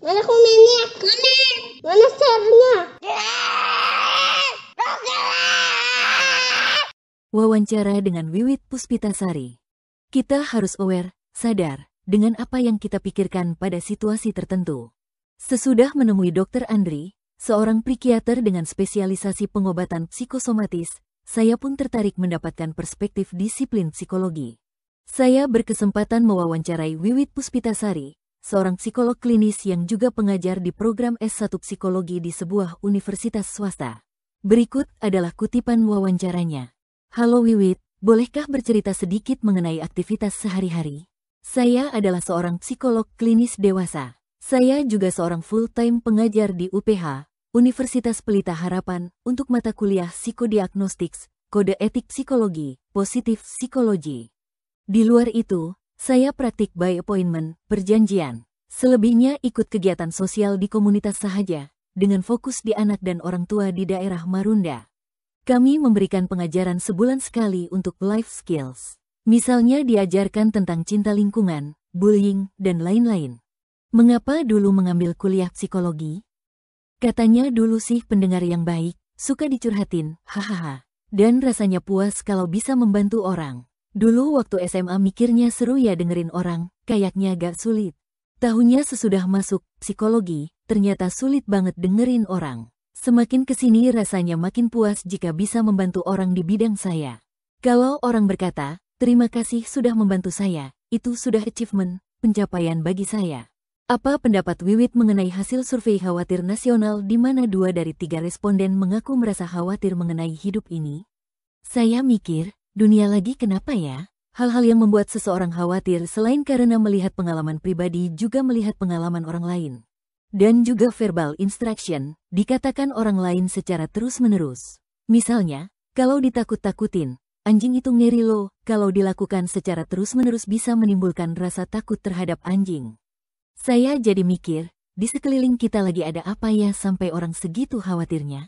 Mana komennya? Mana? Mana share-nya? Wawancara dengan Wiwit Puspitasari. Kita harus aware, sadar, dengan apa yang kita pikirkan pada situasi tertentu. Sesudah menemui Dr. Andri, seorang psikiater dengan spesialisasi pengobatan psikosomatis, saya pun tertarik mendapatkan perspektif disiplin psikologi. Saya berkesempatan mewawancarai Wiwit Puspitasari, seorang psikolog klinis yang juga pengajar di program S1 Psikologi di sebuah universitas swasta. Berikut adalah kutipan wawancaranya. Halo Wiwit, bolehkah bercerita sedikit mengenai aktivitas sehari-hari? Saya adalah seorang psikolog klinis dewasa. Saya juga seorang full-time pengajar di UPH, Universitas Pelita Harapan, untuk mata kuliah psikodiagnostiks, kode etik psikologi, positif psikologi. Di luar itu, saya praktik by appointment, perjanjian. Selebihnya ikut kegiatan sosial di komunitas sahaja, dengan fokus di anak dan orang tua di daerah Marunda. Kami memberikan pengajaran sebulan sekali untuk life skills. Misalnya diajarkan tentang cinta lingkungan, bullying, dan lain-lain. Mengapa dulu mengambil kuliah psikologi? Katanya dulu sih pendengar yang baik, suka dicurhatin, hahaha. Dan rasanya puas kalau bisa membantu orang. Dulu waktu SMA mikirnya seru ya dengerin orang, kayaknya gak sulit. Tahunya sesudah masuk psikologi, ternyata sulit banget dengerin orang. Semakin ke sini rasanya makin puas jika bisa membantu orang di bidang saya. Kalau orang berkata, terima kasih sudah membantu saya, itu sudah achievement, pencapaian bagi saya. Apa pendapat Wiwit mengenai hasil survei khawatir nasional di mana dua dari tiga responden mengaku merasa khawatir mengenai hidup ini? Saya mikir, Dunia lagi kenapa ya? Hal-hal yang membuat seseorang khawatir selain karena melihat pengalaman pribadi juga melihat pengalaman orang lain. Dan juga verbal instruction, dikatakan orang lain secara terus-menerus. Misalnya, kalau ditakut-takutin, anjing itu ngeri lo, kalau dilakukan secara terus-menerus bisa menimbulkan rasa takut terhadap anjing. Saya jadi mikir, di sekeliling kita lagi ada apa ya sampai orang segitu khawatirnya?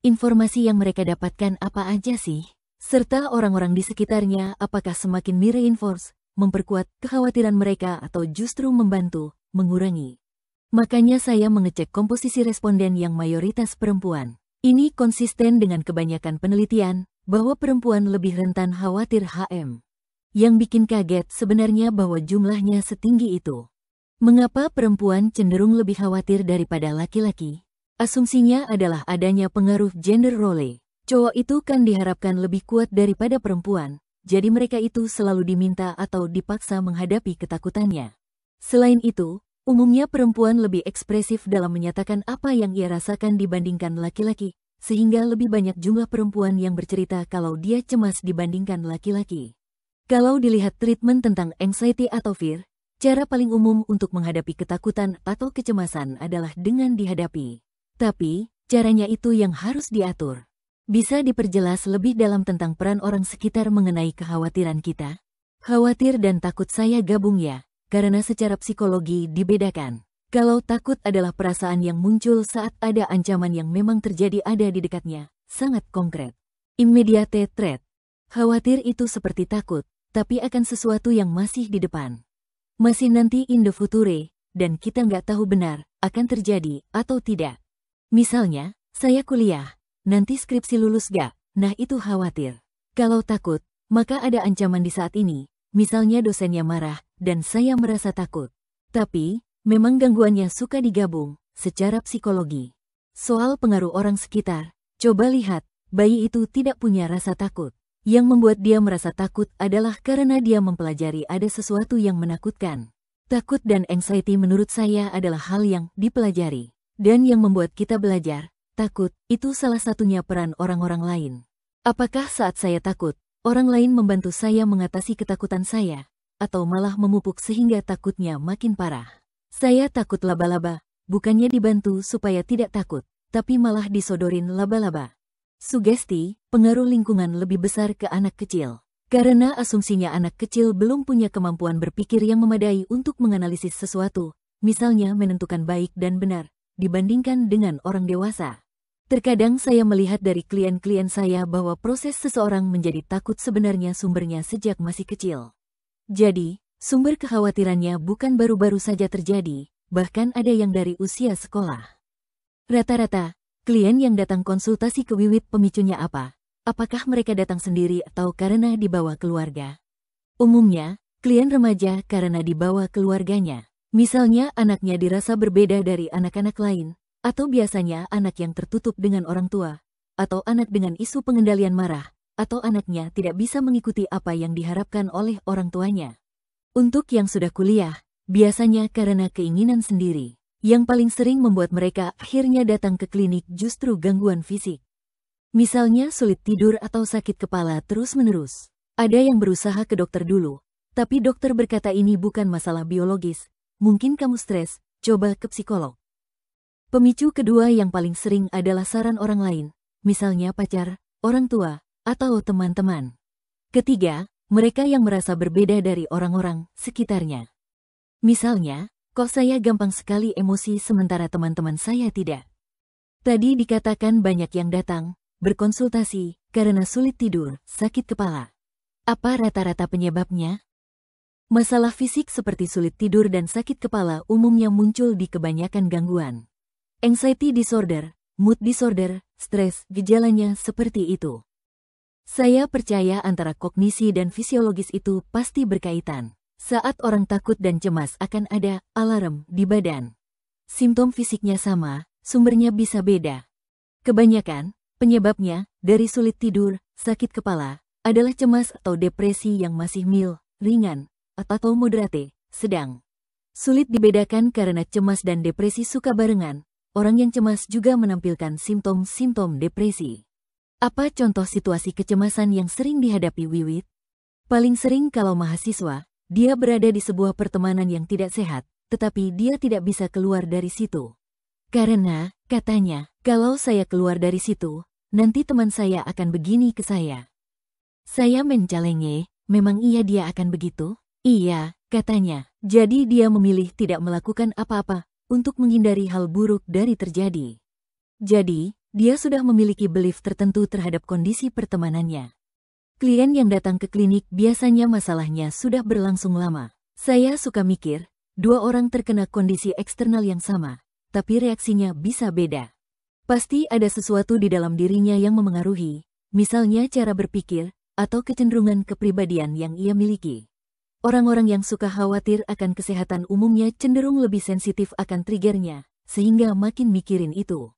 Informasi yang mereka dapatkan apa aja sih? Serta orang-orang di sekitarnya apakah semakin mereinforce, memperkuat kekhawatiran mereka atau justru membantu, mengurangi. Makanya saya mengecek komposisi responden yang mayoritas perempuan. Ini konsisten dengan kebanyakan penelitian bahwa perempuan lebih rentan khawatir HM. Yang bikin kaget sebenarnya bahwa jumlahnya setinggi itu. Mengapa perempuan cenderung lebih khawatir daripada laki-laki? Asumsinya adalah adanya pengaruh gender role. Cowok itu kan diharapkan lebih kuat daripada perempuan, jadi mereka itu selalu diminta atau dipaksa menghadapi ketakutannya. Selain itu, umumnya perempuan lebih ekspresif dalam menyatakan apa yang ia rasakan dibandingkan laki-laki, sehingga lebih banyak jumlah perempuan yang bercerita kalau dia cemas dibandingkan laki-laki. Kalau dilihat treatment tentang anxiety atau fear, cara paling umum untuk menghadapi ketakutan atau kecemasan adalah dengan dihadapi. Tapi, caranya itu yang harus diatur. Bisa diperjelas lebih dalam tentang peran orang sekitar mengenai kekhawatiran kita? Khawatir dan takut saya gabung ya, karena secara psikologi dibedakan. Kalau takut adalah perasaan yang muncul saat ada ancaman yang memang terjadi ada di dekatnya, sangat konkret. Immediate threat. Khawatir itu seperti takut, tapi akan sesuatu yang masih di depan. Masih nanti in the future, dan kita nggak tahu benar, akan terjadi atau tidak. Misalnya, saya kuliah, nanti skripsi lulus gak? Nah itu khawatir. Kalau takut, maka ada ancaman di saat ini, misalnya dosennya marah, dan saya merasa takut. Tapi, memang gangguannya suka digabung, secara psikologi. Soal pengaruh orang sekitar, coba lihat, bayi itu tidak punya rasa takut. Yang membuat dia merasa takut adalah karena dia mempelajari ada sesuatu yang menakutkan. Takut dan anxiety menurut saya adalah hal yang dipelajari. Dan yang membuat kita belajar, Takut, itu salah satunya peran orang-orang lain. Apakah saat saya takut, orang lain membantu saya mengatasi ketakutan saya, atau malah memupuk sehingga takutnya makin parah? Saya takut laba-laba, bukannya dibantu supaya tidak takut, tapi malah disodorin laba-laba. Sugesti, pengaruh lingkungan lebih besar ke anak kecil. Karena asumsinya anak kecil belum punya kemampuan berpikir yang memadai untuk menganalisis sesuatu, misalnya menentukan baik dan benar, dibandingkan dengan orang dewasa. Terkadang saya melihat dari klien-klien saya bahwa proses seseorang menjadi takut sebenarnya sumbernya sejak masih kecil. Jadi, sumber kekhawatirannya bukan baru-baru saja terjadi, bahkan ada yang dari usia sekolah. Rata-rata, klien yang datang konsultasi ke Wiwit pemicunya apa? Apakah mereka datang sendiri atau karena dibawa keluarga? Umumnya, klien remaja karena dibawa keluarganya. Misalnya anaknya dirasa berbeda dari anak-anak lain, atau biasanya anak yang tertutup dengan orang tua, atau anak dengan isu pengendalian marah, atau anaknya tidak bisa mengikuti apa yang diharapkan oleh orang tuanya. Untuk yang sudah kuliah, biasanya karena keinginan sendiri. Yang paling sering membuat mereka akhirnya datang ke klinik justru gangguan fisik. Misalnya sulit tidur atau sakit kepala terus-menerus. Ada yang berusaha ke dokter dulu, tapi dokter berkata ini bukan masalah biologis, mungkin kamu stres, coba ke psikolog. Pemicu kedua yang paling sering adalah saran orang lain, misalnya pacar, orang tua, atau teman-teman. Ketiga, mereka yang merasa berbeda dari orang-orang sekitarnya. Misalnya, kok saya gampang sekali emosi sementara teman-teman saya tidak. Tadi dikatakan banyak yang datang, berkonsultasi, karena sulit tidur, sakit kepala. Apa rata-rata penyebabnya? Masalah fisik seperti sulit tidur dan sakit kepala umumnya muncul di kebanyakan gangguan. Anxiety disorder, mood disorder, stres, gejalanya seperti itu. Saya percaya antara kognisi dan fisiologis itu pasti berkaitan. Saat orang takut dan cemas akan ada alarm di badan. Simptom fisiknya sama, sumbernya bisa beda. Kebanyakan, penyebabnya dari sulit tidur, sakit kepala, adalah cemas atau depresi yang masih mil, ringan, atau moderate, sedang. Sulit dibedakan karena cemas dan depresi suka barengan. Orang yang cemas juga menampilkan simptom-simptom depresi. Apa contoh situasi kecemasan yang sering dihadapi Wiwit? Paling sering kalau mahasiswa, dia berada di sebuah pertemanan yang tidak sehat, tetapi dia tidak bisa keluar dari situ. Karena, katanya, kalau saya keluar dari situ, nanti teman saya akan begini ke saya. Saya mencalenge, memang iya dia akan begitu? Iya, katanya. Jadi dia memilih tidak melakukan apa-apa untuk menghindari hal buruk dari terjadi. Jadi, dia sudah memiliki belief tertentu terhadap kondisi pertemanannya. Klien yang datang ke klinik biasanya masalahnya sudah berlangsung lama. Saya suka mikir, dua orang terkena kondisi eksternal yang sama, tapi reaksinya bisa beda. Pasti ada sesuatu di dalam dirinya yang memengaruhi, misalnya cara berpikir, atau kecenderungan kepribadian yang ia miliki. Orang-orang yang suka khawatir akan kesehatan umumnya cenderung lebih sensitif akan triggernya, sehingga makin mikirin itu.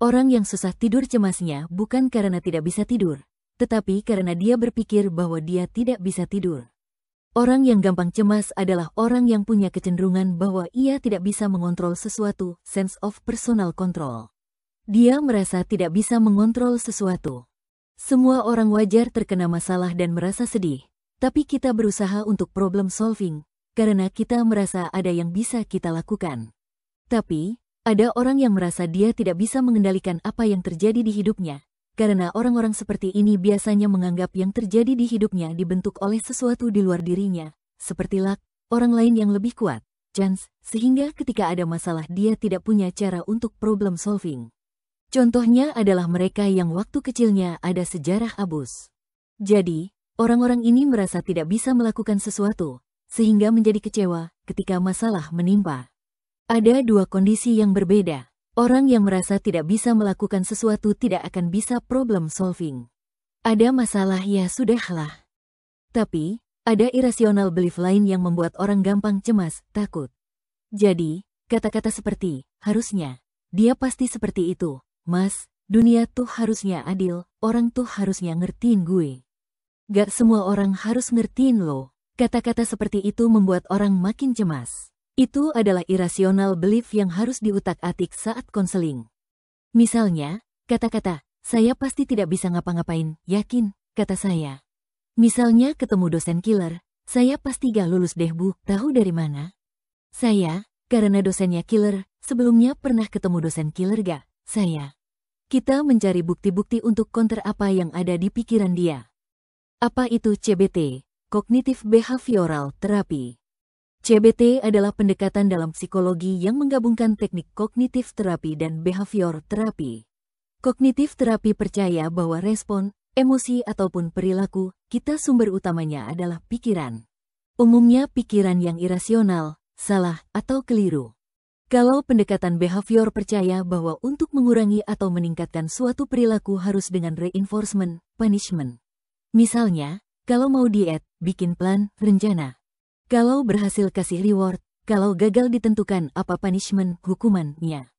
Orang yang susah tidur cemasnya bukan karena tidak bisa tidur, tetapi karena dia berpikir bahwa dia tidak bisa tidur. Orang yang gampang cemas adalah orang yang punya kecenderungan bahwa ia tidak bisa mengontrol sesuatu, sense of personal control. Dia merasa tidak bisa mengontrol sesuatu. Semua orang wajar terkena masalah dan merasa sedih, tapi kita berusaha untuk problem solving, karena kita merasa ada yang bisa kita lakukan. Tapi, ada orang yang merasa dia tidak bisa mengendalikan apa yang terjadi di hidupnya, karena orang-orang seperti ini biasanya menganggap yang terjadi di hidupnya dibentuk oleh sesuatu di luar dirinya, seperti luck, orang lain yang lebih kuat, chance, sehingga ketika ada masalah dia tidak punya cara untuk problem solving. Contohnya adalah mereka yang waktu kecilnya ada sejarah abus. Jadi, Orang-orang ini merasa tidak bisa melakukan sesuatu, sehingga menjadi kecewa ketika masalah menimpa. Ada dua kondisi yang berbeda. Orang yang merasa tidak bisa melakukan sesuatu tidak akan bisa problem solving. Ada masalah ya sudahlah. Tapi, ada irasional belief lain yang membuat orang gampang cemas, takut. Jadi, kata-kata seperti, harusnya, dia pasti seperti itu, mas, dunia tuh harusnya adil, orang tuh harusnya ngertiin gue. Gak semua orang harus ngertiin lo. Kata-kata seperti itu membuat orang makin cemas. Itu adalah irasional belief yang harus diutak-atik saat konseling. Misalnya, kata-kata, saya pasti tidak bisa ngapa-ngapain, yakin, kata saya. Misalnya ketemu dosen killer, saya pasti gak lulus deh bu, tahu dari mana? Saya, karena dosennya killer, sebelumnya pernah ketemu dosen killer gak? Saya. Kita mencari bukti-bukti untuk counter apa yang ada di pikiran dia. Apa itu CBT? Cognitive Behavioral Therapy. CBT adalah pendekatan dalam psikologi yang menggabungkan teknik kognitif terapi dan behavior terapi. Kognitif terapi percaya bahwa respon, emosi ataupun perilaku kita sumber utamanya adalah pikiran. Umumnya pikiran yang irasional, salah, atau keliru. Kalau pendekatan behavior percaya bahwa untuk mengurangi atau meningkatkan suatu perilaku harus dengan reinforcement, punishment. Misalnya, kalau mau diet, bikin plan, rencana. Kalau berhasil kasih reward, kalau gagal ditentukan apa punishment, hukumannya.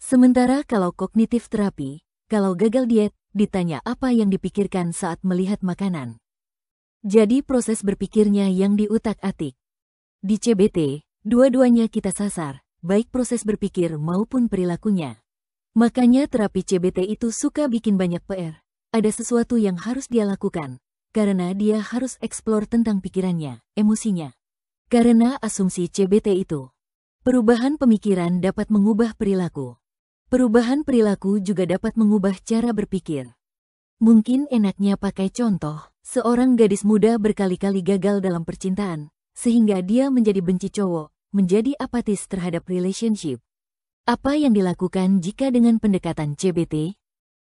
Sementara kalau kognitif terapi, kalau gagal diet, ditanya apa yang dipikirkan saat melihat makanan. Jadi proses berpikirnya yang diutak-atik. Di CBT, dua-duanya kita sasar, baik proses berpikir maupun perilakunya. Makanya terapi CBT itu suka bikin banyak PR. Ada sesuatu yang harus dia lakukan, karena dia harus eksplor tentang pikirannya, emosinya. Karena asumsi CBT itu, perubahan pemikiran dapat mengubah perilaku. Perubahan perilaku juga dapat mengubah cara berpikir. Mungkin enaknya pakai contoh, seorang gadis muda berkali-kali gagal dalam percintaan, sehingga dia menjadi benci cowok, menjadi apatis terhadap relationship. Apa yang dilakukan jika dengan pendekatan CBT?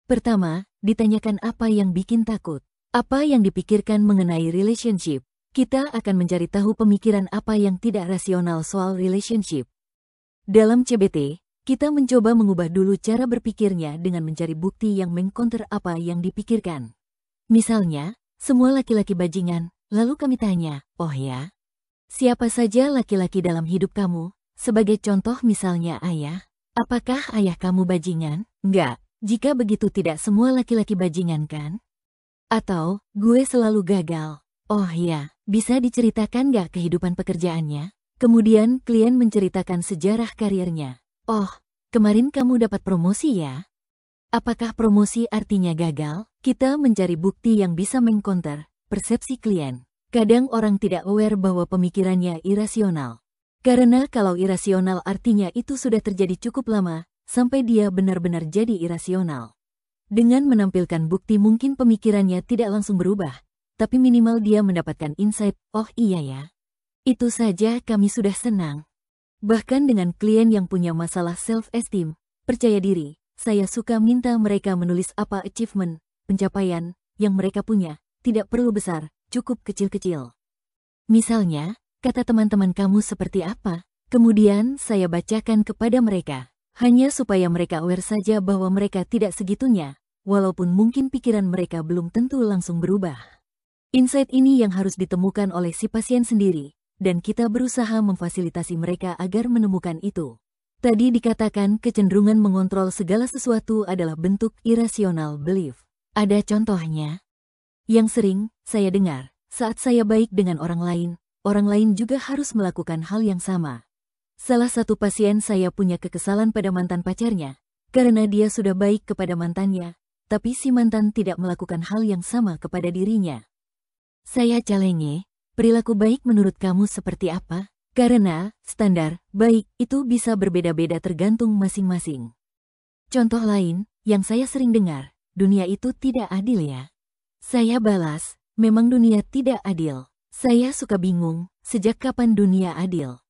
Pertama, ditanyakan apa yang bikin takut. Apa yang dipikirkan mengenai relationship? Kita akan mencari tahu pemikiran apa yang tidak rasional soal relationship. Dalam CBT, kita mencoba mengubah dulu cara berpikirnya dengan mencari bukti yang mengcounter apa yang dipikirkan. Misalnya, semua laki-laki bajingan, lalu kami tanya, oh ya, Siapa saja laki-laki dalam hidup kamu? Sebagai contoh misalnya ayah. Apakah ayah kamu bajingan? Enggak. Jika begitu tidak semua laki-laki bajingan kan? Atau, gue selalu gagal. Oh iya, bisa diceritakan gak kehidupan pekerjaannya? Kemudian klien menceritakan sejarah karirnya. Oh, kemarin kamu dapat promosi ya? Apakah promosi artinya gagal? Kita mencari bukti yang bisa mengcounter persepsi klien. Kadang orang tidak aware bahwa pemikirannya irasional. Karena kalau irasional artinya itu sudah terjadi cukup lama, sampai dia benar-benar jadi irasional. Dengan menampilkan bukti mungkin pemikirannya tidak langsung berubah, tapi minimal dia mendapatkan insight, oh iya ya. Itu saja kami sudah senang. Bahkan dengan klien yang punya masalah self-esteem, percaya diri, saya suka minta mereka menulis apa achievement, pencapaian, yang mereka punya, tidak perlu besar, cukup kecil-kecil. Misalnya, kata teman-teman kamu seperti apa? Kemudian saya bacakan kepada mereka, hanya supaya mereka aware saja bahwa mereka tidak segitunya, walaupun mungkin pikiran mereka belum tentu langsung berubah. Insight ini yang harus ditemukan oleh si pasien sendiri, dan kita berusaha memfasilitasi mereka agar menemukan itu. Tadi dikatakan kecenderungan mengontrol segala sesuatu adalah bentuk irasional belief. Ada contohnya, yang sering saya dengar, saat saya baik dengan orang lain, orang lain juga harus melakukan hal yang sama. Salah satu pasien saya punya kekesalan pada mantan pacarnya, karena dia sudah baik kepada mantannya, tapi si mantan tidak melakukan hal yang sama kepada dirinya. Saya calenge, perilaku baik menurut kamu seperti apa? Karena, standar, baik, itu bisa berbeda-beda tergantung masing-masing. Contoh lain, yang saya sering dengar, dunia itu tidak adil ya. Saya balas, memang dunia tidak adil. Saya suka bingung, sejak kapan dunia adil.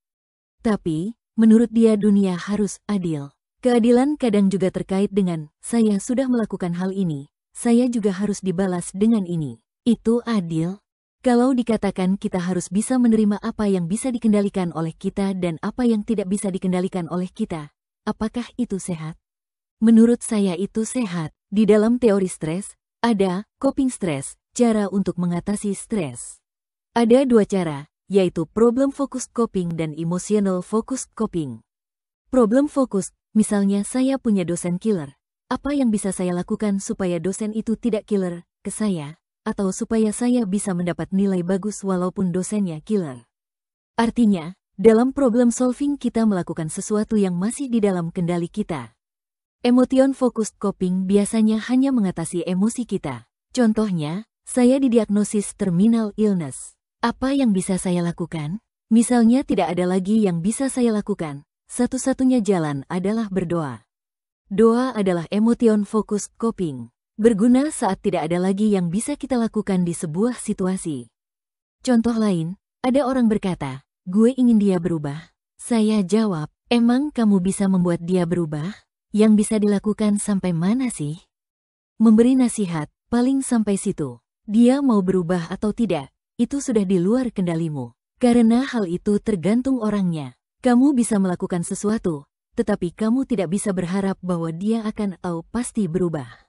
Tapi, menurut dia dunia harus adil. Keadilan kadang juga terkait dengan, saya sudah melakukan hal ini, saya juga harus dibalas dengan ini. Itu adil. Kalau dikatakan kita harus bisa menerima apa yang bisa dikendalikan oleh kita dan apa yang tidak bisa dikendalikan oleh kita, apakah itu sehat? Menurut saya itu sehat. Di dalam teori stres, ada coping stress, cara untuk mengatasi stres. Ada dua cara, yaitu problem focused coping dan emotional focused coping. Problem focused, misalnya saya punya dosen killer. Apa yang bisa saya lakukan supaya dosen itu tidak killer ke saya, atau supaya saya bisa mendapat nilai bagus walaupun dosennya killer? Artinya, dalam problem solving kita melakukan sesuatu yang masih di dalam kendali kita. Emotion focused coping biasanya hanya mengatasi emosi kita. Contohnya, saya didiagnosis terminal illness. Apa yang bisa saya lakukan? Misalnya tidak ada lagi yang bisa saya lakukan. Satu-satunya jalan adalah berdoa. Doa adalah emotion focused coping. Berguna saat tidak ada lagi yang bisa kita lakukan di sebuah situasi. Contoh lain, ada orang berkata, gue ingin dia berubah. Saya jawab, emang kamu bisa membuat dia berubah? Yang bisa dilakukan sampai mana sih? Memberi nasihat, paling sampai situ. Dia mau berubah atau tidak, itu sudah di luar kendalimu. Karena hal itu tergantung orangnya. Kamu bisa melakukan sesuatu, tetapi kamu tidak bisa berharap bahwa dia akan atau pasti berubah.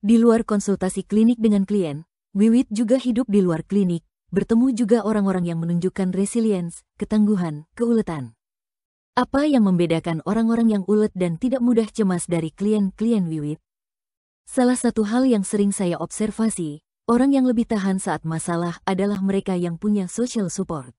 Di luar konsultasi klinik dengan klien, Wiwit juga hidup di luar klinik, bertemu juga orang-orang yang menunjukkan resilience, ketangguhan, keuletan. Apa yang membedakan orang-orang yang ulet dan tidak mudah cemas dari klien-klien Wiwit? Salah satu hal yang sering saya observasi, orang yang lebih tahan saat masalah adalah mereka yang punya social support.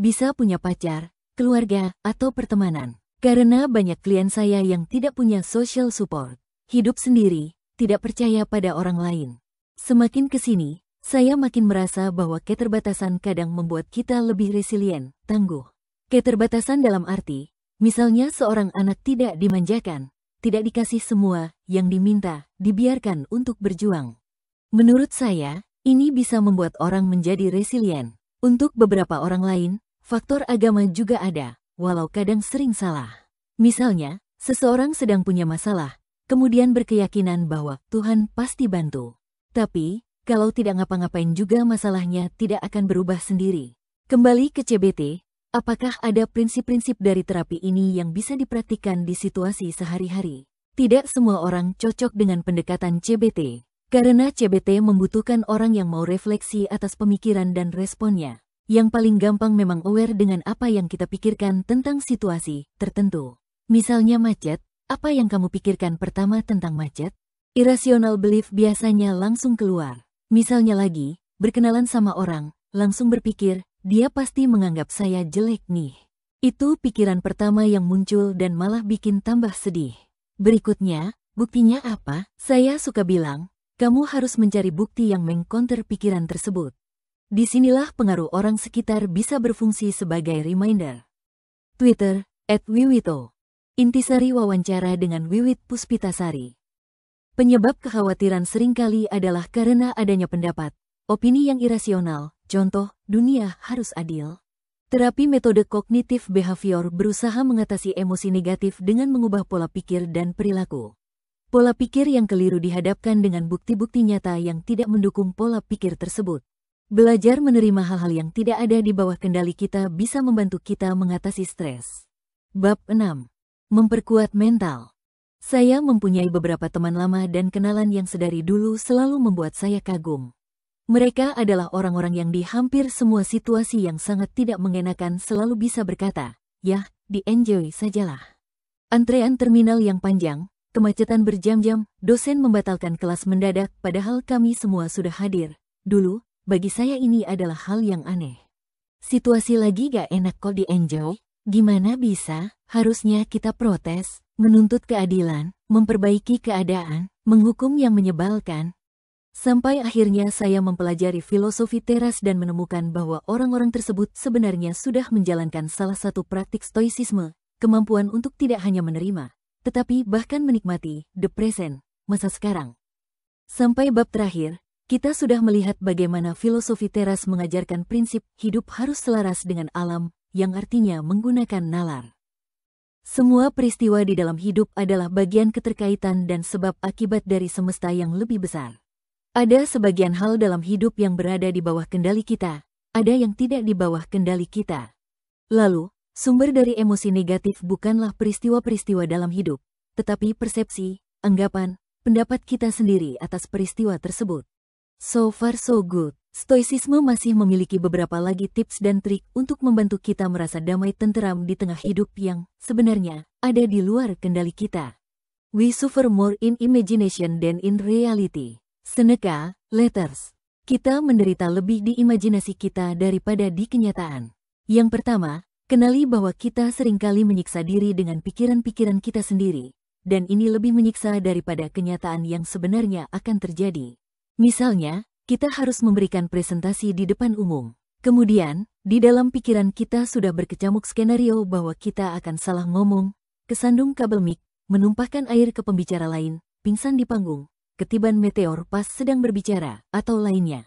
Bisa punya pacar, keluarga, atau pertemanan. Karena banyak klien saya yang tidak punya social support, hidup sendiri, tidak percaya pada orang lain. Semakin ke sini, saya makin merasa bahwa keterbatasan kadang membuat kita lebih resilient, tangguh. Keterbatasan dalam arti, misalnya seorang anak tidak dimanjakan, tidak dikasih semua yang diminta, dibiarkan untuk berjuang. Menurut saya, ini bisa membuat orang menjadi resilient. Untuk beberapa orang lain, faktor agama juga ada, walau kadang sering salah. Misalnya, seseorang sedang punya masalah, kemudian berkeyakinan bahwa Tuhan pasti bantu. Tapi, kalau tidak ngapa-ngapain juga masalahnya tidak akan berubah sendiri. Kembali ke CBT, apakah ada prinsip-prinsip dari terapi ini yang bisa dipraktikkan di situasi sehari-hari? Tidak semua orang cocok dengan pendekatan CBT, karena CBT membutuhkan orang yang mau refleksi atas pemikiran dan responnya. Yang paling gampang memang aware dengan apa yang kita pikirkan tentang situasi tertentu. Misalnya macet, apa yang kamu pikirkan pertama tentang macet? Irrational belief biasanya langsung keluar. Misalnya lagi, berkenalan sama orang, langsung berpikir, dia pasti menganggap saya jelek nih. Itu pikiran pertama yang muncul dan malah bikin tambah sedih. Berikutnya, buktinya apa? Saya suka bilang, kamu harus mencari bukti yang mengcounter pikiran tersebut. Di sinilah pengaruh orang sekitar bisa berfungsi sebagai reminder. Twitter, at Wiwito. Intisari wawancara dengan Wiwit Puspitasari. Penyebab kekhawatiran sering kali adalah karena adanya pendapat, opini yang irasional, contoh, dunia harus adil. Terapi metode kognitif behavior berusaha mengatasi emosi negatif dengan mengubah pola pikir dan perilaku. Pola pikir yang keliru dihadapkan dengan bukti-bukti nyata yang tidak mendukung pola pikir tersebut. Belajar menerima hal-hal yang tidak ada di bawah kendali kita bisa membantu kita mengatasi stres. Bab 6. Memperkuat mental. Saya mempunyai beberapa teman lama dan kenalan yang sedari dulu selalu membuat saya kagum. Mereka adalah orang-orang yang di hampir semua situasi yang sangat tidak mengenakan selalu bisa berkata, ya, di-enjoy sajalah. Antrean terminal yang panjang, kemacetan berjam-jam, dosen membatalkan kelas mendadak padahal kami semua sudah hadir. Dulu, bagi saya ini adalah hal yang aneh. Situasi lagi gak enak kok di-enjoy? Gimana bisa? Harusnya kita protes, menuntut keadilan, memperbaiki keadaan, menghukum yang menyebalkan. Sampai akhirnya saya mempelajari filosofi teras dan menemukan bahwa orang-orang tersebut sebenarnya sudah menjalankan salah satu praktik stoicisme, kemampuan untuk tidak hanya menerima, tetapi bahkan menikmati the present, masa sekarang. Sampai bab terakhir, kita sudah melihat bagaimana filosofi teras mengajarkan prinsip hidup harus selaras dengan alam, yang artinya menggunakan nalar. Semua peristiwa di dalam hidup adalah bagian keterkaitan dan sebab akibat dari semesta yang lebih besar. Ada sebagian hal dalam hidup yang berada di bawah kendali kita, ada yang tidak di bawah kendali kita. Lalu, sumber dari emosi negatif bukanlah peristiwa-peristiwa dalam hidup, tetapi persepsi, anggapan, pendapat kita sendiri atas peristiwa tersebut. So far so good. Stoicisme masih memiliki beberapa lagi tips dan trik untuk membantu kita merasa damai tenteram di tengah hidup yang sebenarnya ada di luar kendali kita. We suffer more in imagination than in reality. Seneca, Letters. Kita menderita lebih di imajinasi kita daripada di kenyataan. Yang pertama, kenali bahwa kita sering kali menyiksa diri dengan pikiran-pikiran kita sendiri, dan ini lebih menyiksa daripada kenyataan yang sebenarnya akan terjadi. Misalnya, kita harus memberikan presentasi di depan umum. Kemudian, di dalam pikiran kita sudah berkecamuk skenario bahwa kita akan salah ngomong, kesandung kabel mic, menumpahkan air ke pembicara lain, pingsan di panggung, ketiban meteor pas sedang berbicara, atau lainnya.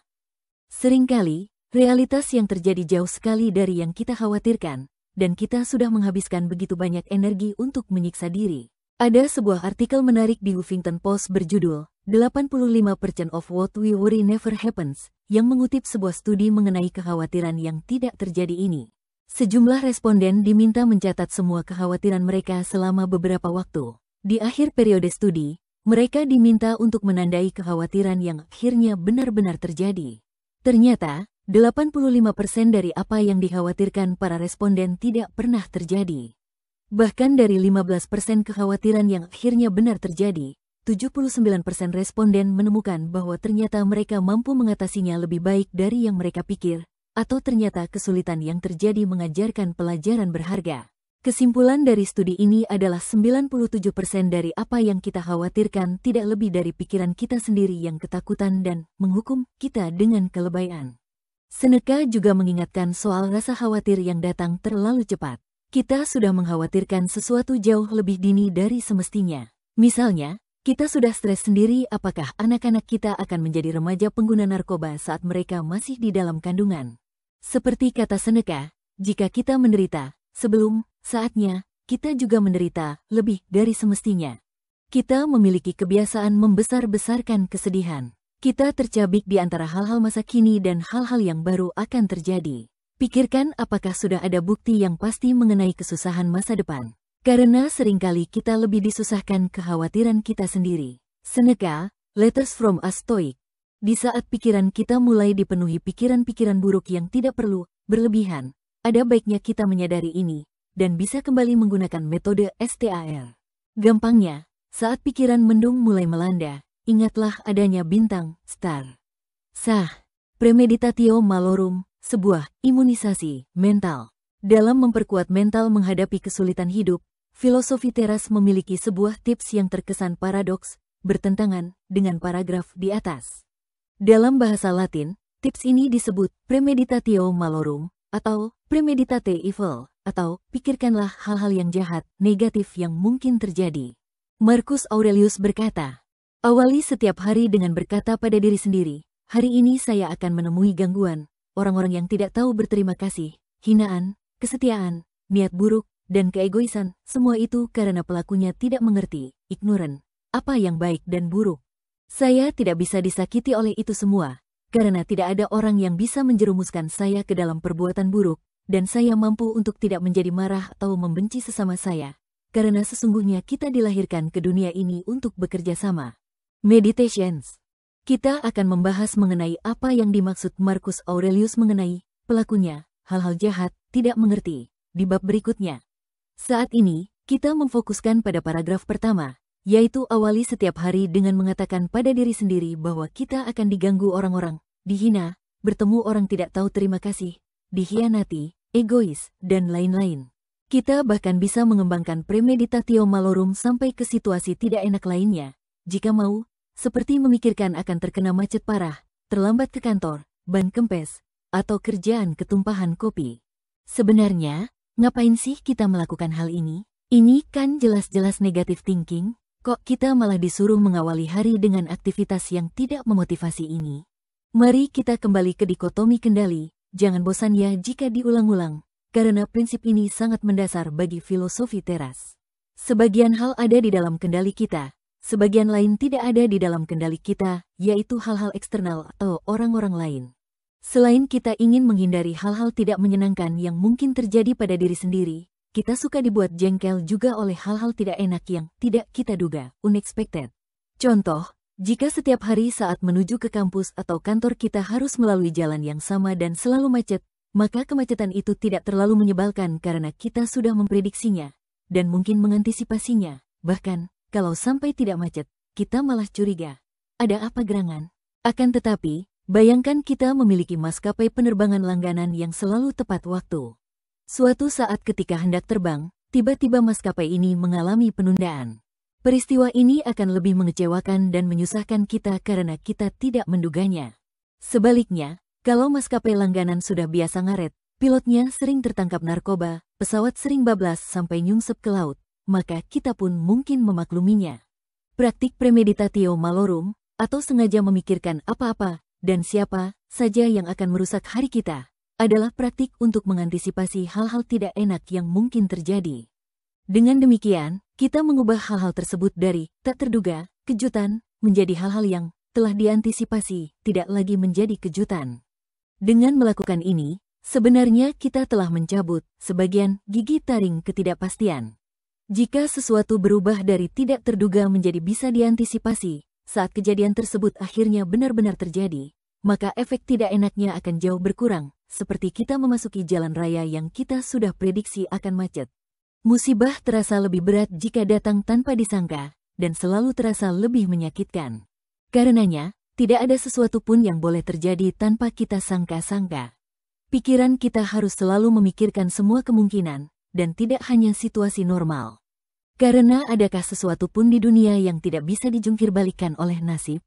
Seringkali, realitas yang terjadi jauh sekali dari yang kita khawatirkan, dan kita sudah menghabiskan begitu banyak energi untuk menyiksa diri. Ada sebuah artikel menarik di Huffington Post berjudul 85% of what we worry never happens, yang mengutip sebuah studi mengenai kekhawatiran yang tidak terjadi ini. Sejumlah responden diminta mencatat semua kekhawatiran mereka selama beberapa waktu. Di akhir periode studi, mereka diminta untuk menandai kekhawatiran yang akhirnya benar-benar terjadi. Ternyata, 85% dari apa yang dikhawatirkan para responden tidak pernah terjadi. Bahkan dari 15% kekhawatiran yang akhirnya benar terjadi, 79% responden menemukan bahwa ternyata mereka mampu mengatasinya lebih baik dari yang mereka pikir, atau ternyata kesulitan yang terjadi mengajarkan pelajaran berharga. Kesimpulan dari studi ini adalah 97% dari apa yang kita khawatirkan tidak lebih dari pikiran kita sendiri yang ketakutan dan menghukum kita dengan kelebayaan. Seneca juga mengingatkan soal rasa khawatir yang datang terlalu cepat. Kita sudah mengkhawatirkan sesuatu jauh lebih dini dari semestinya. Misalnya, kita sudah stres sendiri apakah anak-anak kita akan menjadi remaja pengguna narkoba saat mereka masih di dalam kandungan. Seperti kata Seneca, jika kita menderita, sebelum, saatnya, kita juga menderita lebih dari semestinya. Kita memiliki kebiasaan membesar-besarkan kesedihan. Kita tercabik di antara hal-hal masa kini dan hal-hal yang baru akan terjadi. Pikirkan apakah sudah ada bukti yang pasti mengenai kesusahan masa depan. Karena sering kali kita lebih disusahkan kekhawatiran kita sendiri. Seneca, Letters from a Stoic. Di saat pikiran kita mulai dipenuhi pikiran-pikiran buruk yang tidak perlu, berlebihan, ada baiknya kita menyadari ini, dan bisa kembali menggunakan metode STAR. Gampangnya, saat pikiran mendung mulai melanda, ingatlah adanya bintang, star. Sah, premeditatio malorum, sebuah imunisasi mental. Dalam memperkuat mental menghadapi kesulitan hidup, filosofi teras memiliki sebuah tips yang terkesan paradoks, bertentangan dengan paragraf di atas. Dalam bahasa Latin, tips ini disebut premeditatio malorum, atau premeditate evil, atau pikirkanlah hal-hal yang jahat, negatif yang mungkin terjadi. Marcus Aurelius berkata, Awali setiap hari dengan berkata pada diri sendiri, hari ini saya akan menemui gangguan, orang-orang yang tidak tahu berterima kasih, hinaan, kesetiaan, niat buruk, dan keegoisan, semua itu karena pelakunya tidak mengerti, ignoran, apa yang baik dan buruk. Saya tidak bisa disakiti oleh itu semua, karena tidak ada orang yang bisa menjerumuskan saya ke dalam perbuatan buruk, dan saya mampu untuk tidak menjadi marah atau membenci sesama saya, karena sesungguhnya kita dilahirkan ke dunia ini untuk bekerja sama. Meditations. Kita akan membahas mengenai apa yang dimaksud Marcus Aurelius mengenai pelakunya, hal-hal jahat, tidak mengerti, di bab berikutnya. Saat ini, kita memfokuskan pada paragraf pertama, yaitu awali setiap hari dengan mengatakan pada diri sendiri bahwa kita akan diganggu orang-orang, dihina, bertemu orang tidak tahu terima kasih, dikhianati, egois, dan lain-lain. Kita bahkan bisa mengembangkan premeditatio malorum sampai ke situasi tidak enak lainnya, jika mau, seperti memikirkan akan terkena macet parah, terlambat ke kantor, ban kempes, atau kerjaan ketumpahan kopi. Sebenarnya, ngapain sih kita melakukan hal ini? Ini kan jelas-jelas negatif thinking, kok kita malah disuruh mengawali hari dengan aktivitas yang tidak memotivasi ini? Mari kita kembali ke dikotomi kendali, jangan bosan ya jika diulang-ulang, karena prinsip ini sangat mendasar bagi filosofi teras. Sebagian hal ada di dalam kendali kita, Sebagian lain tidak ada di dalam kendali kita, yaitu hal-hal eksternal atau orang-orang lain. Selain kita ingin menghindari hal-hal tidak menyenangkan yang mungkin terjadi pada diri sendiri, kita suka dibuat jengkel juga oleh hal-hal tidak enak yang tidak kita duga, unexpected. Contoh, jika setiap hari saat menuju ke kampus atau kantor kita harus melalui jalan yang sama dan selalu macet, maka kemacetan itu tidak terlalu menyebalkan karena kita sudah memprediksinya dan mungkin mengantisipasinya. Bahkan, kalau sampai tidak macet, kita malah curiga. Ada apa gerangan? Akan tetapi, bayangkan kita memiliki maskapai penerbangan langganan yang selalu tepat waktu. Suatu saat ketika hendak terbang, tiba-tiba maskapai ini mengalami penundaan. Peristiwa ini akan lebih mengecewakan dan menyusahkan kita karena kita tidak menduganya. Sebaliknya, kalau maskapai langganan sudah biasa ngaret, pilotnya sering tertangkap narkoba, pesawat sering bablas sampai nyungsep ke laut, maka kita pun mungkin memakluminya. Praktik premeditatio malorum, atau sengaja memikirkan apa-apa dan siapa saja yang akan merusak hari kita, adalah praktik untuk mengantisipasi hal-hal tidak enak yang mungkin terjadi. Dengan demikian, kita mengubah hal-hal tersebut dari tak terduga, kejutan, menjadi hal-hal yang telah diantisipasi, tidak lagi menjadi kejutan. Dengan melakukan ini, Sebenarnya kita telah mencabut sebagian gigi taring ketidakpastian. Jika sesuatu berubah dari tidak terduga menjadi bisa diantisipasi, saat kejadian tersebut akhirnya benar-benar terjadi, maka efek tidak enaknya akan jauh berkurang, seperti kita memasuki jalan raya yang kita sudah prediksi akan macet. Musibah terasa lebih berat jika datang tanpa disangka, dan selalu terasa lebih menyakitkan. Karenanya, tidak ada sesuatu pun yang boleh terjadi tanpa kita sangka-sangka. Pikiran kita harus selalu memikirkan semua kemungkinan, dan tidak hanya situasi normal. Karena adakah sesuatu pun di dunia yang tidak bisa dijungkir balikan oleh nasib?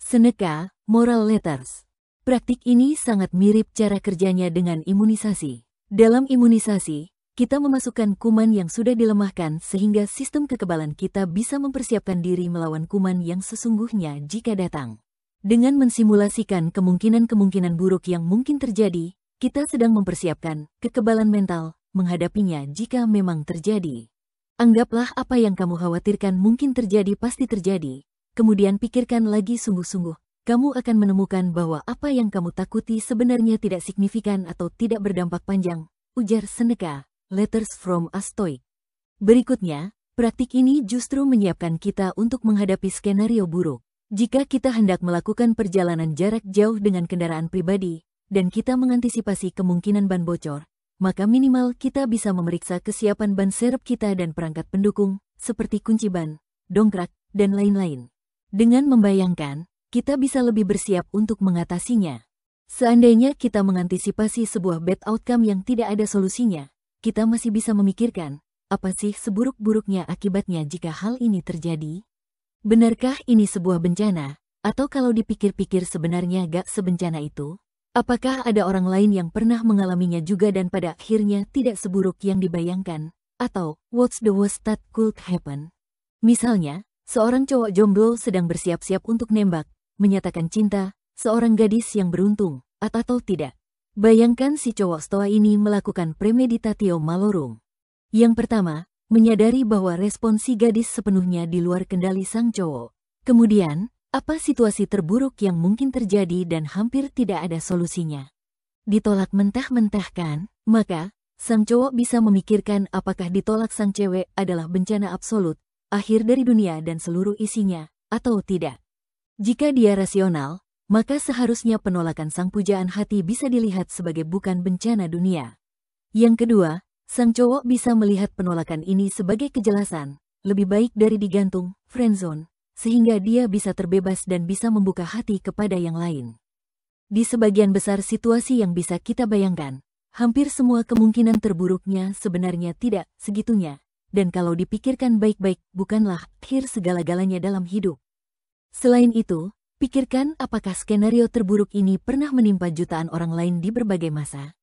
Seneca, Moral Letters. Praktik ini sangat mirip cara kerjanya dengan imunisasi. Dalam imunisasi, kita memasukkan kuman yang sudah dilemahkan sehingga sistem kekebalan kita bisa mempersiapkan diri melawan kuman yang sesungguhnya jika datang. Dengan mensimulasikan kemungkinan-kemungkinan buruk yang mungkin terjadi, kita sedang mempersiapkan kekebalan mental menghadapinya jika memang terjadi. Anggaplah apa yang kamu khawatirkan mungkin terjadi pasti terjadi, kemudian pikirkan lagi sungguh-sungguh. Kamu akan menemukan bahwa apa yang kamu takuti sebenarnya tidak signifikan atau tidak berdampak panjang, ujar Seneca, Letters from a Stoic. Berikutnya, praktik ini justru menyiapkan kita untuk menghadapi skenario buruk. Jika kita hendak melakukan perjalanan jarak jauh dengan kendaraan pribadi, dan kita mengantisipasi kemungkinan ban bocor, maka minimal kita bisa memeriksa kesiapan ban serep kita dan perangkat pendukung, seperti kunci ban, dongkrak, dan lain-lain. Dengan membayangkan, kita bisa lebih bersiap untuk mengatasinya. Seandainya kita mengantisipasi sebuah bad outcome yang tidak ada solusinya, kita masih bisa memikirkan, apa sih seburuk-buruknya akibatnya jika hal ini terjadi? Benarkah ini sebuah bencana, atau kalau dipikir-pikir sebenarnya gak sebencana itu? Apakah ada orang lain yang pernah mengalaminya juga dan pada akhirnya tidak seburuk yang dibayangkan? Atau, what's the worst that could happen? Misalnya, seorang cowok jomblo sedang bersiap-siap untuk nembak, menyatakan cinta, seorang gadis yang beruntung, atau tidak. Bayangkan si cowok stoa ini melakukan premeditatio malorum. Yang pertama, menyadari bahwa respon si gadis sepenuhnya di luar kendali sang cowok. Kemudian, apa situasi terburuk yang mungkin terjadi dan hampir tidak ada solusinya? Ditolak mentah-mentah kan? Maka, sang cowok bisa memikirkan apakah ditolak sang cewek adalah bencana absolut, akhir dari dunia dan seluruh isinya, atau tidak. Jika dia rasional, maka seharusnya penolakan sang pujaan hati bisa dilihat sebagai bukan bencana dunia. Yang kedua, sang cowok bisa melihat penolakan ini sebagai kejelasan, lebih baik dari digantung, friendzone, sehingga dia bisa terbebas dan bisa membuka hati kepada yang lain. Di sebagian besar situasi yang bisa kita bayangkan, hampir semua kemungkinan terburuknya sebenarnya tidak segitunya, dan kalau dipikirkan baik-baik bukanlah akhir segala-galanya dalam hidup. Selain itu, pikirkan apakah skenario terburuk ini pernah menimpa jutaan orang lain di berbagai masa.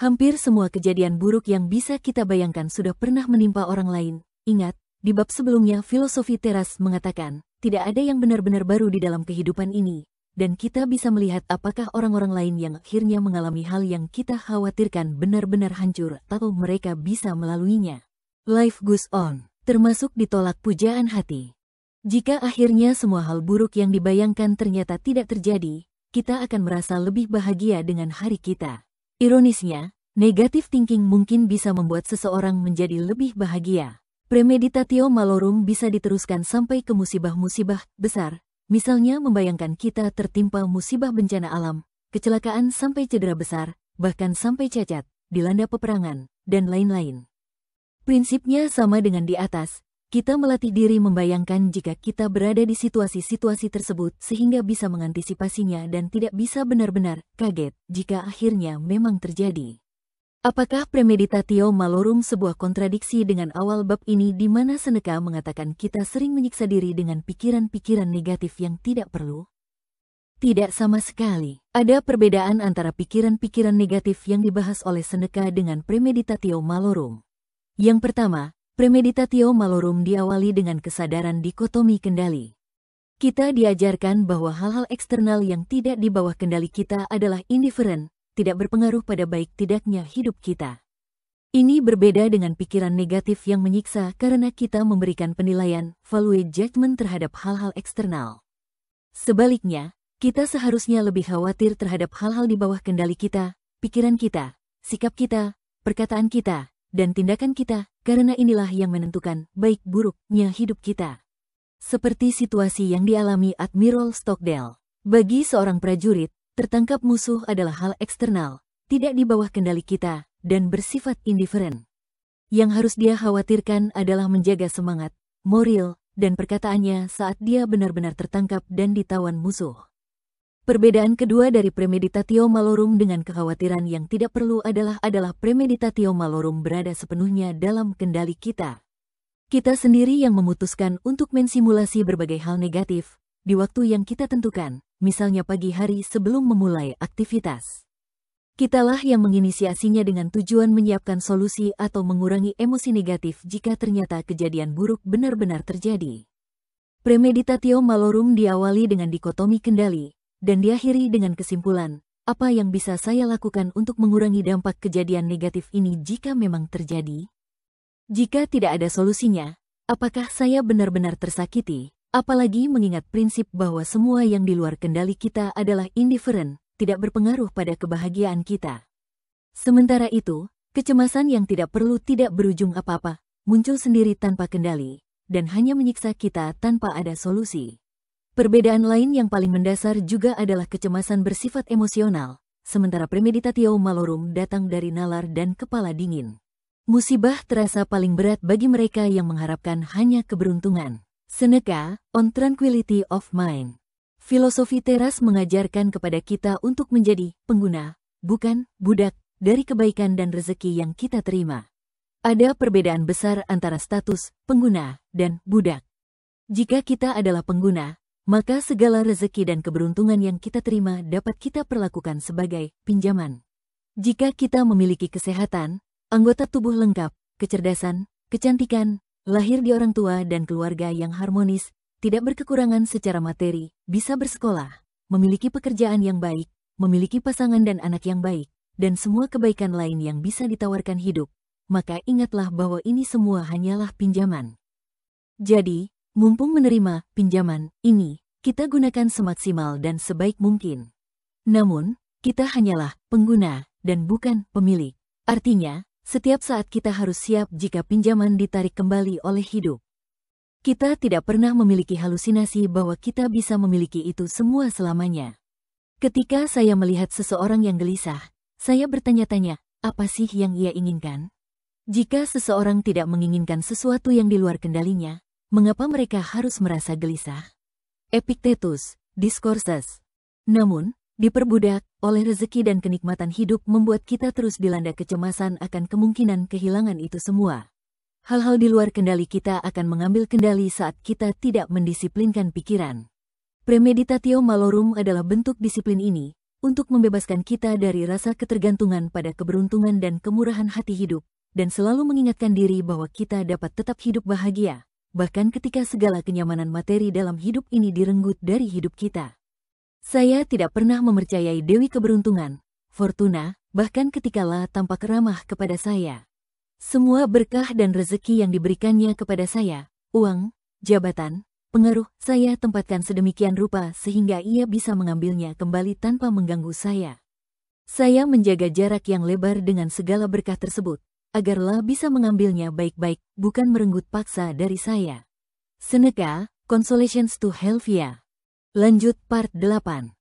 Hampir semua kejadian buruk yang bisa kita bayangkan sudah pernah menimpa orang lain. Ingat, di bab sebelumnya filosofi teras mengatakan, tidak ada yang benar-benar baru di dalam kehidupan ini, dan kita bisa melihat apakah orang-orang lain yang akhirnya mengalami hal yang kita khawatirkan benar-benar hancur atau mereka bisa melaluinya. Life goes on, termasuk ditolak pujaan hati. Jika akhirnya semua hal buruk yang dibayangkan ternyata tidak terjadi, kita akan merasa lebih bahagia dengan hari kita. Ironisnya, negative thinking mungkin bisa membuat seseorang menjadi lebih bahagia. Premeditatio malorum bisa diteruskan sampai ke musibah-musibah besar, misalnya membayangkan kita tertimpa musibah bencana alam, kecelakaan sampai cedera besar, bahkan sampai cacat, dilanda peperangan, dan lain-lain. Prinsipnya sama dengan di atas, kita melatih diri membayangkan jika kita berada di situasi-situasi tersebut sehingga bisa mengantisipasinya dan tidak bisa benar-benar kaget jika akhirnya memang terjadi. Apakah premeditatio malorum sebuah kontradiksi dengan awal bab ini di mana Seneca mengatakan kita sering menyiksa diri dengan pikiran-pikiran negatif yang tidak perlu? Tidak sama sekali. Ada perbedaan antara pikiran-pikiran negatif yang dibahas oleh Seneca dengan premeditatio malorum. Yang pertama, premeditatio malorum diawali dengan kesadaran dikotomi kendali. Kita diajarkan bahwa hal-hal eksternal yang tidak di bawah kendali kita adalah indifferent, tidak berpengaruh pada baik tidaknya hidup kita. Ini berbeda dengan pikiran negatif yang menyiksa karena kita memberikan penilaian, value judgment terhadap hal-hal eksternal. Sebaliknya, kita seharusnya lebih khawatir terhadap hal-hal di bawah kendali kita, pikiran kita, sikap kita, perkataan kita, dan tindakan kita, karena inilah yang menentukan baik buruknya hidup kita. Seperti situasi yang dialami Admiral Stockdale. Bagi seorang prajurit, tertangkap musuh adalah hal eksternal, tidak di bawah kendali kita, dan bersifat indiferen. Yang harus dia khawatirkan adalah menjaga semangat, moral, dan perkataannya saat dia benar-benar tertangkap dan ditawan musuh. Perbedaan kedua dari premeditatio malorum dengan kekhawatiran yang tidak perlu adalah adalah premeditatio malorum berada sepenuhnya dalam kendali kita. Kita sendiri yang memutuskan untuk mensimulasi berbagai hal negatif di waktu yang kita tentukan, misalnya pagi hari sebelum memulai aktivitas. Kitalah yang menginisiasinya dengan tujuan menyiapkan solusi atau mengurangi emosi negatif jika ternyata kejadian buruk benar-benar terjadi. Premeditatio malorum diawali dengan dikotomi kendali, dan diakhiri dengan kesimpulan, apa yang bisa saya lakukan untuk mengurangi dampak kejadian negatif ini jika memang terjadi? Jika tidak ada solusinya, apakah saya benar-benar tersakiti? Apalagi mengingat prinsip bahwa semua yang di luar kendali kita adalah indiferen, tidak berpengaruh pada kebahagiaan kita. Sementara itu, kecemasan yang tidak perlu tidak berujung apa-apa, muncul sendiri tanpa kendali, dan hanya menyiksa kita tanpa ada solusi. Perbedaan lain yang paling mendasar juga adalah kecemasan bersifat emosional, sementara premeditatio malorum datang dari nalar dan kepala dingin. Musibah terasa paling berat bagi mereka yang mengharapkan hanya keberuntungan. Seneca, On Tranquility of Mind. Filosofi teras mengajarkan kepada kita untuk menjadi pengguna, bukan budak, dari kebaikan dan rezeki yang kita terima. Ada perbedaan besar antara status pengguna dan budak. Jika kita adalah pengguna, maka segala rezeki dan keberuntungan yang kita terima dapat kita perlakukan sebagai pinjaman. Jika kita memiliki kesehatan, anggota tubuh lengkap, kecerdasan, kecantikan, lahir di orang tua dan keluarga yang harmonis, tidak berkekurangan secara materi, bisa bersekolah, memiliki pekerjaan yang baik, memiliki pasangan dan anak yang baik, dan semua kebaikan lain yang bisa ditawarkan hidup, maka ingatlah bahwa ini semua hanyalah pinjaman. Jadi, Mumpung menerima pinjaman ini, kita gunakan semaksimal dan sebaik mungkin. Namun, kita hanyalah pengguna dan bukan pemilik. Artinya, setiap saat kita harus siap jika pinjaman ditarik kembali oleh hidup. Kita tidak pernah memiliki halusinasi bahwa kita bisa memiliki itu semua selamanya. Ketika saya melihat seseorang yang gelisah, saya bertanya-tanya, apa sih yang ia inginkan? Jika seseorang tidak menginginkan sesuatu yang di luar kendalinya, Mengapa mereka harus merasa gelisah? Epictetus, Discourses. Namun, diperbudak oleh rezeki dan kenikmatan hidup membuat kita terus dilanda kecemasan akan kemungkinan kehilangan itu semua. Hal-hal di luar kendali kita akan mengambil kendali saat kita tidak mendisiplinkan pikiran. Premeditatio malorum adalah bentuk disiplin ini untuk membebaskan kita dari rasa ketergantungan pada keberuntungan dan kemurahan hati hidup, dan selalu mengingatkan diri bahwa kita dapat tetap hidup bahagia, bahkan ketika segala kenyamanan materi dalam hidup ini direnggut dari hidup kita. Saya tidak pernah mempercayai Dewi Keberuntungan, Fortuna, bahkan ketika La tampak ramah kepada saya. Semua berkah dan rezeki yang diberikannya kepada saya, uang, jabatan, pengaruh, saya tempatkan sedemikian rupa sehingga ia bisa mengambilnya kembali tanpa mengganggu saya. Saya menjaga jarak yang lebar dengan segala berkah tersebut, agarlah bisa mengambilnya baik-baik, bukan merenggut paksa dari saya. Seneca, Consolations to Helvia. Lanjut part 8.